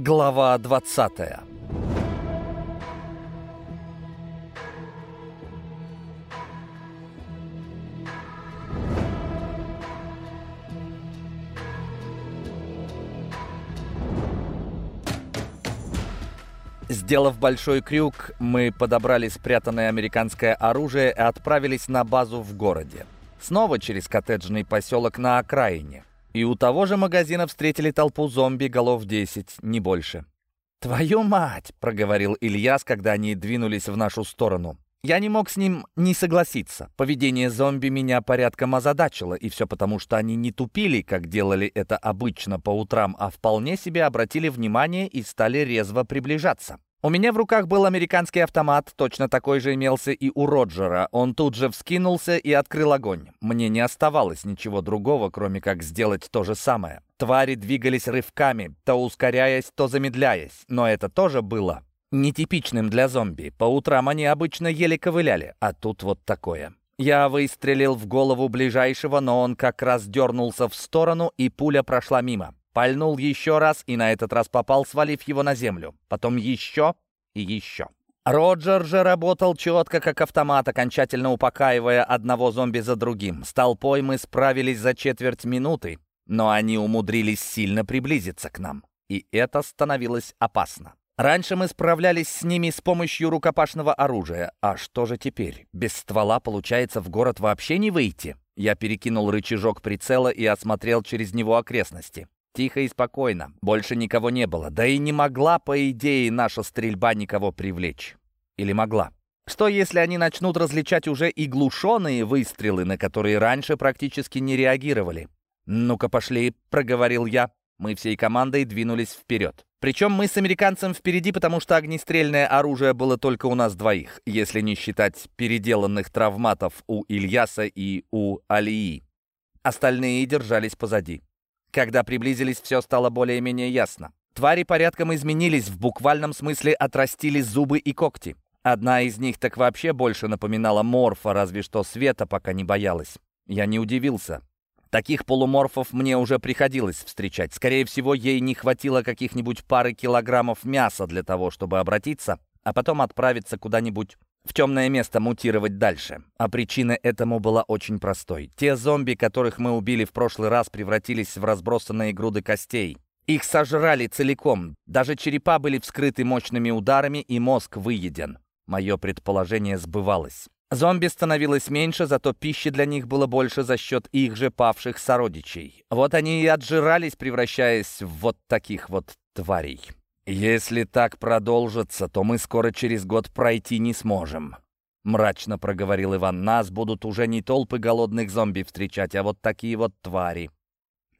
Глава 20 Сделав большой крюк, мы подобрали спрятанное американское оружие и отправились на базу в городе. Снова через коттеджный поселок на окраине. И у того же магазина встретили толпу зомби голов 10, не больше. «Твою мать!» — проговорил Ильяс, когда они двинулись в нашу сторону. Я не мог с ним не согласиться. Поведение зомби меня порядком озадачило, и все потому, что они не тупили, как делали это обычно по утрам, а вполне себе обратили внимание и стали резво приближаться. У меня в руках был американский автомат, точно такой же имелся и у Роджера. Он тут же вскинулся и открыл огонь. Мне не оставалось ничего другого, кроме как сделать то же самое. Твари двигались рывками, то ускоряясь, то замедляясь. Но это тоже было нетипичным для зомби. По утрам они обычно еле ковыляли, а тут вот такое. Я выстрелил в голову ближайшего, но он как раз дернулся в сторону, и пуля прошла мимо. Пальнул еще раз и на этот раз попал, свалив его на землю. Потом еще и еще. Роджер же работал четко, как автомат, окончательно упокаивая одного зомби за другим. С толпой мы справились за четверть минуты, но они умудрились сильно приблизиться к нам. И это становилось опасно. Раньше мы справлялись с ними с помощью рукопашного оружия. А что же теперь? Без ствола, получается, в город вообще не выйти? Я перекинул рычажок прицела и осмотрел через него окрестности. Тихо и спокойно. Больше никого не было. Да и не могла, по идее, наша стрельба никого привлечь. Или могла? Что, если они начнут различать уже и глушеные выстрелы, на которые раньше практически не реагировали? «Ну-ка, пошли», — проговорил я. Мы всей командой двинулись вперед. Причем мы с американцем впереди, потому что огнестрельное оружие было только у нас двоих, если не считать переделанных травматов у Ильяса и у Алии. Остальные держались позади. Когда приблизились, все стало более-менее ясно. Твари порядком изменились, в буквальном смысле отрастили зубы и когти. Одна из них так вообще больше напоминала морфа, разве что света пока не боялась. Я не удивился. Таких полуморфов мне уже приходилось встречать. Скорее всего, ей не хватило каких-нибудь пары килограммов мяса для того, чтобы обратиться, а потом отправиться куда-нибудь в темное место мутировать дальше. А причина этому была очень простой. Те зомби, которых мы убили в прошлый раз, превратились в разбросанные груды костей. Их сожрали целиком. Даже черепа были вскрыты мощными ударами, и мозг выеден. Мое предположение сбывалось. Зомби становилось меньше, зато пищи для них было больше за счет их же павших сородичей. Вот они и отжирались, превращаясь в вот таких вот тварей. «Если так продолжится, то мы скоро через год пройти не сможем», — мрачно проговорил Иван. «Нас будут уже не толпы голодных зомби встречать, а вот такие вот твари».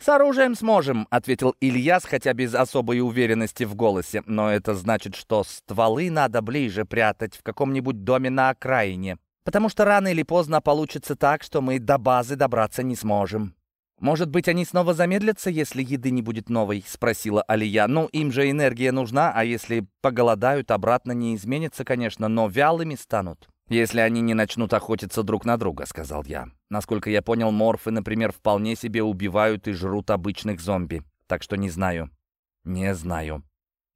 «С оружием сможем», — ответил Ильяс, хотя без особой уверенности в голосе. «Но это значит, что стволы надо ближе прятать в каком-нибудь доме на окраине, потому что рано или поздно получится так, что мы до базы добраться не сможем». «Может быть, они снова замедлятся, если еды не будет новой?» — спросила Алия. «Ну, им же энергия нужна, а если поголодают, обратно не изменится, конечно, но вялыми станут». «Если они не начнут охотиться друг на друга», — сказал я. «Насколько я понял, морфы, например, вполне себе убивают и жрут обычных зомби. Так что не знаю». «Не знаю».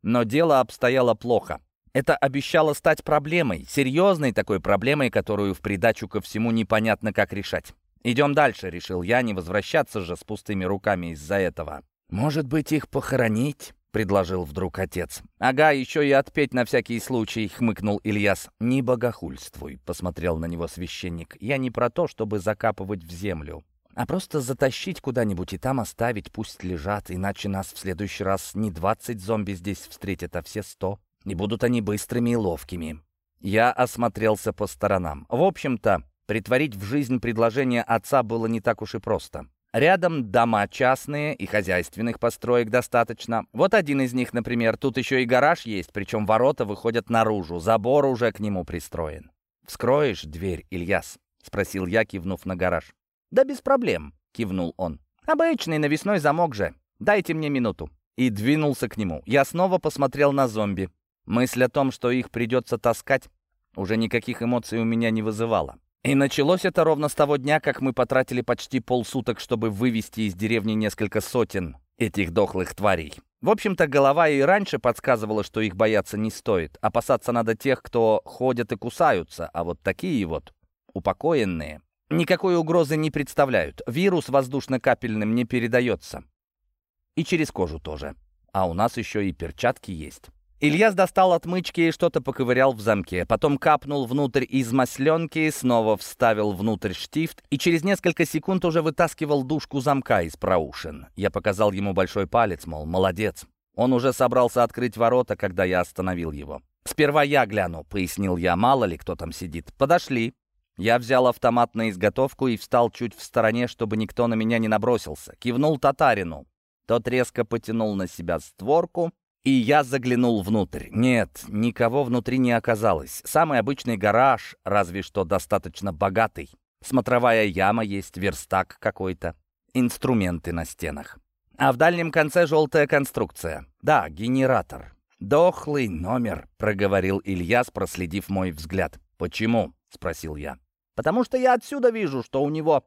Но дело обстояло плохо. Это обещало стать проблемой, серьезной такой проблемой, которую в придачу ко всему непонятно как решать. «Идем дальше», — решил я, не возвращаться же с пустыми руками из-за этого. «Может быть, их похоронить?» — предложил вдруг отец. «Ага, еще и отпеть на всякий случай», — хмыкнул Ильяс. «Не богохульствуй», — посмотрел на него священник. «Я не про то, чтобы закапывать в землю, а просто затащить куда-нибудь и там оставить, пусть лежат, иначе нас в следующий раз не двадцать зомби здесь встретят, а все сто. И будут они быстрыми и ловкими». Я осмотрелся по сторонам. В общем-то, Притворить в жизнь предложение отца было не так уж и просто. Рядом дома частные и хозяйственных построек достаточно. Вот один из них, например, тут еще и гараж есть, причем ворота выходят наружу, забор уже к нему пристроен. «Вскроешь дверь, Ильяс?» — спросил я, кивнув на гараж. «Да без проблем», — кивнул он. «Обычный навесной замок же. Дайте мне минуту». И двинулся к нему. Я снова посмотрел на зомби. Мысль о том, что их придется таскать, уже никаких эмоций у меня не вызывала. И началось это ровно с того дня, как мы потратили почти полсуток, чтобы вывести из деревни несколько сотен этих дохлых тварей. В общем-то, голова и раньше подсказывала, что их бояться не стоит. Опасаться надо тех, кто ходят и кусаются, а вот такие вот, упокоенные, никакой угрозы не представляют. Вирус воздушно-капельным не передается. И через кожу тоже. А у нас еще и перчатки есть. Ильяс достал отмычки и что-то поковырял в замке. Потом капнул внутрь из масленки, снова вставил внутрь штифт и через несколько секунд уже вытаскивал дужку замка из проушин. Я показал ему большой палец, мол, молодец. Он уже собрался открыть ворота, когда я остановил его. «Сперва я гляну», — пояснил я, мало ли кто там сидит. «Подошли». Я взял автомат на изготовку и встал чуть в стороне, чтобы никто на меня не набросился. Кивнул татарину. Тот резко потянул на себя створку, и я заглянул внутрь. Нет, никого внутри не оказалось. Самый обычный гараж, разве что достаточно богатый. Смотровая яма есть, верстак какой-то, инструменты на стенах. А в дальнем конце желтая конструкция. Да, генератор. «Дохлый номер», — проговорил Ильяс, проследив мой взгляд. «Почему?» — спросил я. «Потому что я отсюда вижу, что у него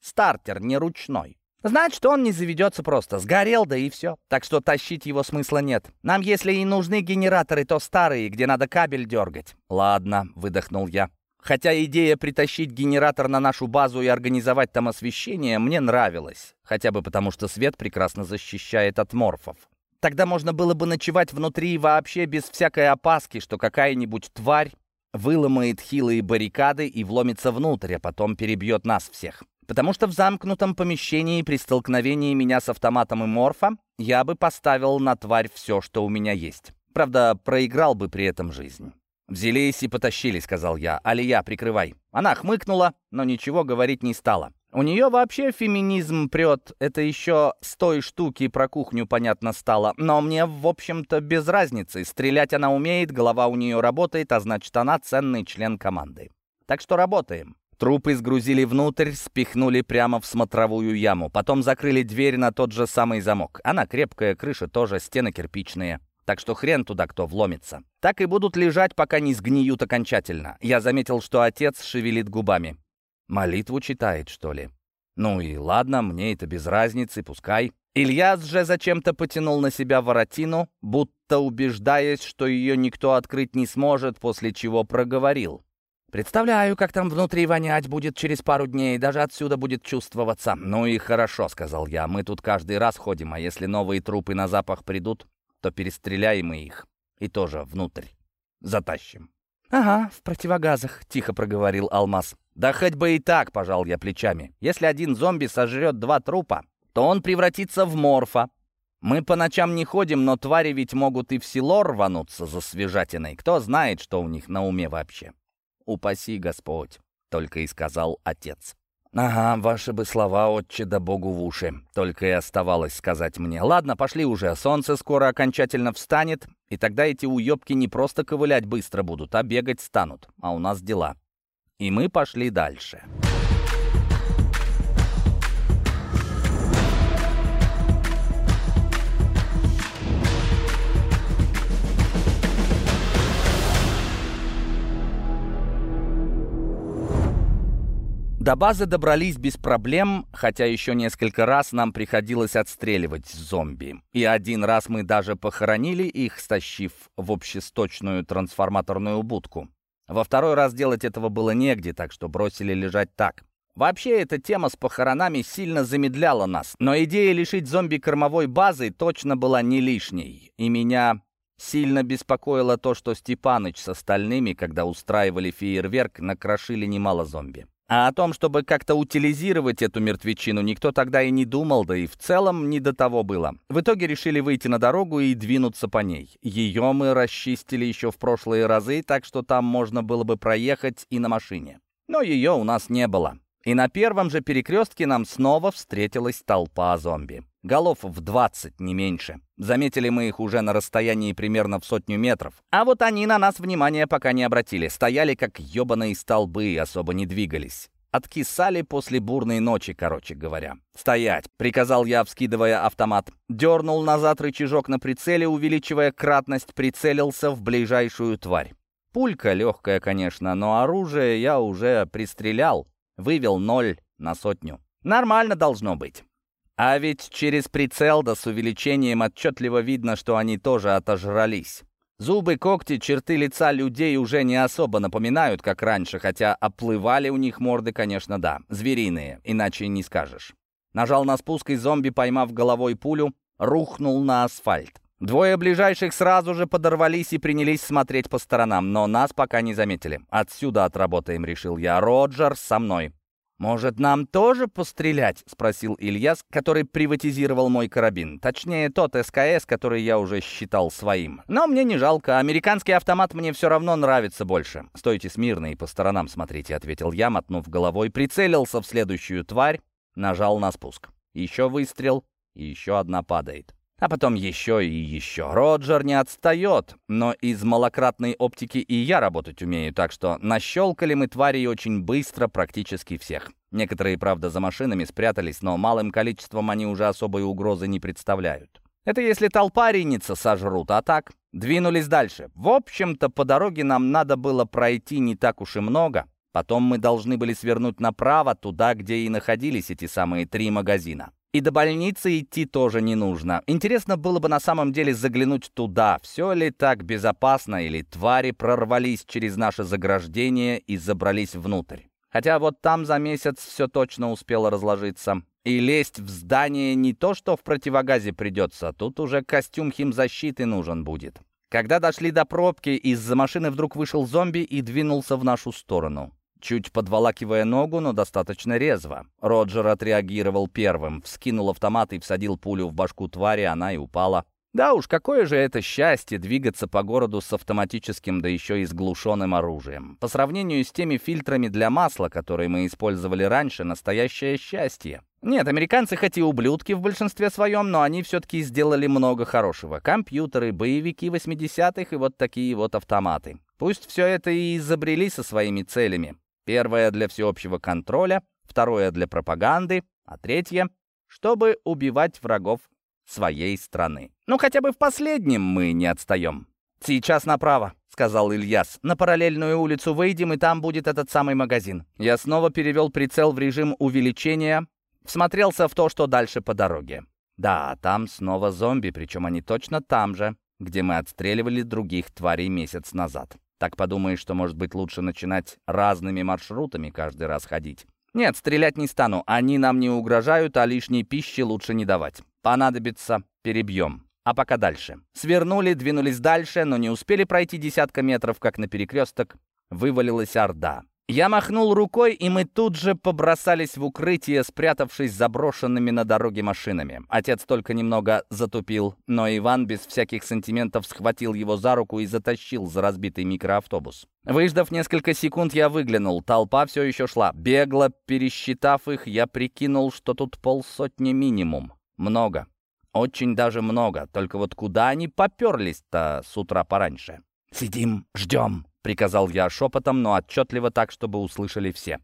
стартер не ручной». Значит, он не заведется просто. Сгорел, да и все. Так что тащить его смысла нет. Нам, если и нужны генераторы, то старые, где надо кабель дергать. Ладно, выдохнул я. Хотя идея притащить генератор на нашу базу и организовать там освещение мне нравилась. Хотя бы потому, что свет прекрасно защищает от морфов. Тогда можно было бы ночевать внутри вообще без всякой опаски, что какая-нибудь тварь выломает хилые баррикады и вломится внутрь, а потом перебьет нас всех. Потому что в замкнутом помещении при столкновении меня с автоматом и морфа я бы поставил на тварь все, что у меня есть. Правда, проиграл бы при этом жизнь. «Взялись и потащили», — сказал я. «Алия, прикрывай». Она хмыкнула, но ничего говорить не стала. У нее вообще феминизм прет. Это еще с той штуки про кухню понятно стало. Но мне, в общем-то, без разницы. Стрелять она умеет, голова у нее работает, а значит, она ценный член команды. Так что работаем. Трупы сгрузили внутрь, спихнули прямо в смотровую яму. Потом закрыли дверь на тот же самый замок. Она крепкая, крыша тоже, стены кирпичные. Так что хрен туда кто вломится. Так и будут лежать, пока не сгниют окончательно. Я заметил, что отец шевелит губами. Молитву читает, что ли? Ну и ладно, мне это без разницы, пускай. Ильяс же зачем-то потянул на себя воротину, будто убеждаясь, что ее никто открыть не сможет, после чего проговорил. «Представляю, как там внутри вонять будет через пару дней, даже отсюда будет чувствоваться». «Ну и хорошо», — сказал я, — «мы тут каждый раз ходим, а если новые трупы на запах придут, то перестреляем мы их и тоже внутрь затащим». «Ага, в противогазах», — тихо проговорил Алмаз. «Да хоть бы и так», — пожал я плечами. «Если один зомби сожрет два трупа, то он превратится в морфа. Мы по ночам не ходим, но твари ведь могут и в село рвануться за свежатиной. Кто знает, что у них на уме вообще». «Упаси Господь», — только и сказал отец. «Ага, ваши бы слова, отче да богу в уши», — только и оставалось сказать мне. «Ладно, пошли уже, солнце скоро окончательно встанет, и тогда эти уёбки не просто ковылять быстро будут, а бегать станут, а у нас дела». И мы пошли дальше. До базы добрались без проблем, хотя еще несколько раз нам приходилось отстреливать зомби. И один раз мы даже похоронили их, стащив в общесточную трансформаторную будку. Во второй раз делать этого было негде, так что бросили лежать так. Вообще, эта тема с похоронами сильно замедляла нас, но идея лишить зомби кормовой базы точно была не лишней. И меня сильно беспокоило то, что Степаныч с остальными, когда устраивали фейерверк, накрошили немало зомби. А о том, чтобы как-то утилизировать эту мертвечину, никто тогда и не думал, да и в целом не до того было. В итоге решили выйти на дорогу и двинуться по ней. Ее мы расчистили еще в прошлые разы, так что там можно было бы проехать и на машине. Но ее у нас не было. И на первом же перекрестке нам снова встретилась толпа зомби. Голов в 20, не меньше. Заметили мы их уже на расстоянии примерно в сотню метров. А вот они на нас внимания пока не обратили. Стояли как ебаные столбы и особо не двигались. Откисали после бурной ночи, короче говоря. «Стоять!» — приказал я, вскидывая автомат. Дернул назад рычажок на прицеле, увеличивая кратность, прицелился в ближайшую тварь. Пулька легкая, конечно, но оружие я уже пристрелял. Вывел ноль на сотню. Нормально должно быть. А ведь через прицел да с увеличением отчетливо видно, что они тоже отожрались. Зубы, когти, черты лица людей уже не особо напоминают, как раньше, хотя оплывали у них морды, конечно, да. Звериные, иначе не скажешь. Нажал на спуск, и зомби, поймав головой пулю, рухнул на асфальт. Двое ближайших сразу же подорвались и принялись смотреть по сторонам, но нас пока не заметили. «Отсюда отработаем», — решил я. «Роджер со мной». «Может, нам тоже пострелять?» — спросил Ильяс, который приватизировал мой карабин. Точнее, тот СКС, который я уже считал своим. Но мне не жалко. Американский автомат мне все равно нравится больше. «Стойте смирно и по сторонам смотрите», — ответил я, мотнув головой. Прицелился в следующую тварь, нажал на спуск. Еще выстрел, и еще одна падает. А потом еще и еще. Роджер не отстает, но из малократной оптики и я работать умею, так что нащелкали мы тварей очень быстро практически всех. Некоторые, правда, за машинами спрятались, но малым количеством они уже особой угрозы не представляют. Это если толпа ринется, сожрут, а так двинулись дальше. В общем-то, по дороге нам надо было пройти не так уж и много. Потом мы должны были свернуть направо, туда, где и находились эти самые три магазина. И до больницы идти тоже не нужно. Интересно было бы на самом деле заглянуть туда, все ли так безопасно, или твари прорвались через наше заграждение и забрались внутрь. Хотя вот там за месяц все точно успело разложиться. И лезть в здание не то, что в противогазе придется, тут уже костюм химзащиты нужен будет. Когда дошли до пробки, из-за машины вдруг вышел зомби и двинулся в нашу сторону чуть подволакивая ногу, но достаточно резво. Роджер отреагировал первым, вскинул автомат и всадил пулю в башку твари, она и упала. Да уж, какое же это счастье двигаться по городу с автоматическим, да еще и с глушенным оружием. По сравнению с теми фильтрами для масла, которые мы использовали раньше, настоящее счастье. Нет, американцы хоть и ублюдки в большинстве своем, но они все-таки сделали много хорошего. Компьютеры, боевики 80-х и вот такие вот автоматы. Пусть все это и изобрели со своими целями. Первое для всеобщего контроля, второе для пропаганды, а третье — чтобы убивать врагов своей страны. Ну, хотя бы в последнем мы не отстаем. «Сейчас направо», — сказал Ильяс. «На параллельную улицу выйдем, и там будет этот самый магазин». Я снова перевел прицел в режим увеличения, всмотрелся в то, что дальше по дороге. Да, там снова зомби, причем они точно там же, где мы отстреливали других тварей месяц назад. Так подумаешь, что, может быть, лучше начинать разными маршрутами каждый раз ходить. Нет, стрелять не стану. Они нам не угрожают, а лишней пищи лучше не давать. Понадобится — перебьем. А пока дальше. Свернули, двинулись дальше, но не успели пройти десятка метров, как на перекресток вывалилась орда. Я махнул рукой, и мы тут же побросались в укрытие, спрятавшись заброшенными на дороге машинами. Отец только немного затупил, но Иван без всяких сантиментов схватил его за руку и затащил за разбитый микроавтобус. Выждав несколько секунд, я выглянул. Толпа все еще шла. Бегло пересчитав их, я прикинул, что тут полсотни минимум. Много. Очень даже много. Только вот куда они поперлись-то с утра пораньше? «Сидим, ждем», приказал я шепотом, но отчетливо так, чтобы услышали все.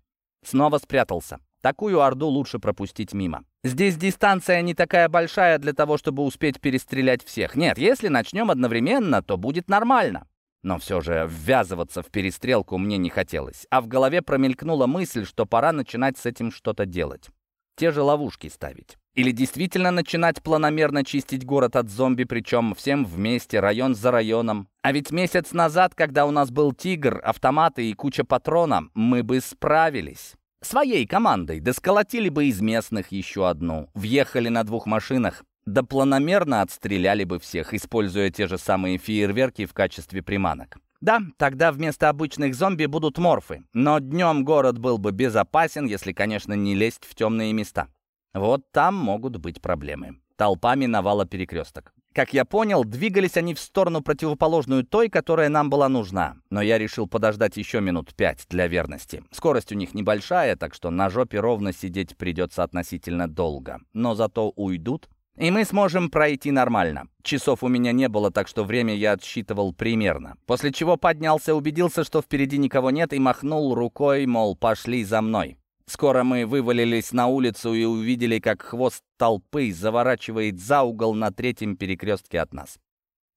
Снова спрятался. Такую орду лучше пропустить мимо. Здесь дистанция не такая большая для того, чтобы успеть перестрелять всех. Нет, если начнем одновременно, то будет нормально. Но все же ввязываться в перестрелку мне не хотелось. А в голове промелькнула мысль, что пора начинать с этим что-то делать. Те же ловушки ставить. Или действительно начинать планомерно чистить город от зомби, причем всем вместе, район за районом. А ведь месяц назад, когда у нас был «Тигр», автоматы и куча патронов, мы бы справились. Своей командой, да сколотили бы из местных еще одну. Въехали на двух машинах, да планомерно отстреляли бы всех, используя те же самые фейерверки в качестве приманок. Да, тогда вместо обычных зомби будут морфы, но днем город был бы безопасен, если, конечно, не лезть в темные места. Вот там могут быть проблемы. Толпа миновала перекресток. Как я понял, двигались они в сторону противоположную той, которая нам была нужна. Но я решил подождать еще минут пять для верности. Скорость у них небольшая, так что на жопе ровно сидеть придется относительно долго. Но зато уйдут, и мы сможем пройти нормально. Часов у меня не было, так что время я отсчитывал примерно. После чего поднялся, убедился, что впереди никого нет, и махнул рукой, мол, пошли за мной. Скоро мы вывалились на улицу и увидели, как хвост толпы заворачивает за угол на третьем перекрестке от нас.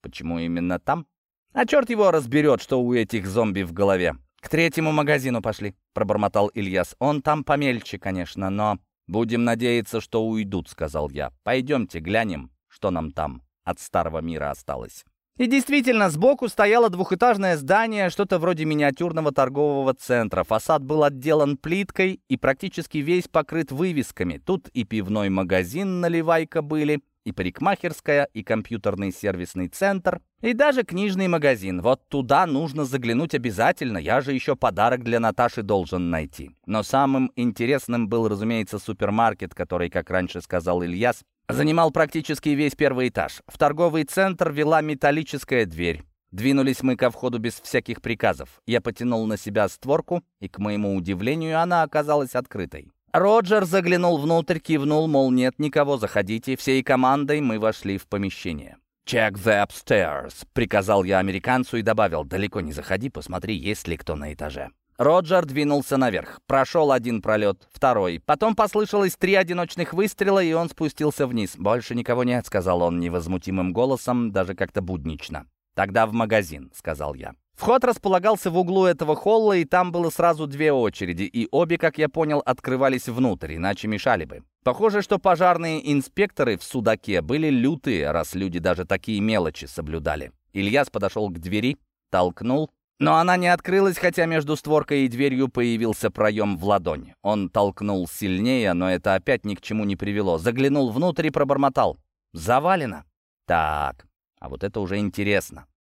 Почему именно там? А черт его разберет, что у этих зомби в голове. «К третьему магазину пошли», — пробормотал Ильяс. «Он там помельче, конечно, но...» «Будем надеяться, что уйдут», — сказал я. «Пойдемте глянем, что нам там от старого мира осталось». И действительно, сбоку стояло двухэтажное здание, что-то вроде миниатюрного торгового центра. Фасад был отделан плиткой и практически весь покрыт вывесками. Тут и пивной магазин «Наливайка» были, и парикмахерская, и компьютерный сервисный центр, и даже книжный магазин. Вот туда нужно заглянуть обязательно, я же еще подарок для Наташи должен найти. Но самым интересным был, разумеется, супермаркет, который, как раньше сказал Ильяс, занимал практически весь первый этаж. В торговый центр вела металлическая дверь. Двинулись мы ко входу без всяких приказов. Я потянул на себя створку, и, к моему удивлению, она оказалась открытой. Роджер заглянул внутрь, кивнул, мол, нет никого, заходите. Всей командой мы вошли в помещение. «Check the upstairs», — приказал я американцу и добавил, «далеко не заходи, посмотри, есть ли кто на этаже». Роджер двинулся наверх. Прошел один пролет, второй. Потом послышалось три одиночных выстрела, и он спустился вниз. «Больше никого нет», — сказал он невозмутимым голосом, даже как-то буднично. «Тогда в магазин», — сказал я. Вход располагался в углу этого холла, и там было сразу две очереди, и обе, как я понял, открывались внутрь, иначе мешали бы. Похоже, что пожарные инспекторы в Судаке были лютые, раз люди даже такие мелочи соблюдали. Ильяс подошел к двери, толкнул, но она не открылась, хотя между створкой и дверью появился проем в ладонь. Он толкнул сильнее, но это опять ни к чему не привело. Заглянул внутрь и пробормотал. «Завалено?» «Так, а вот это уже интересно».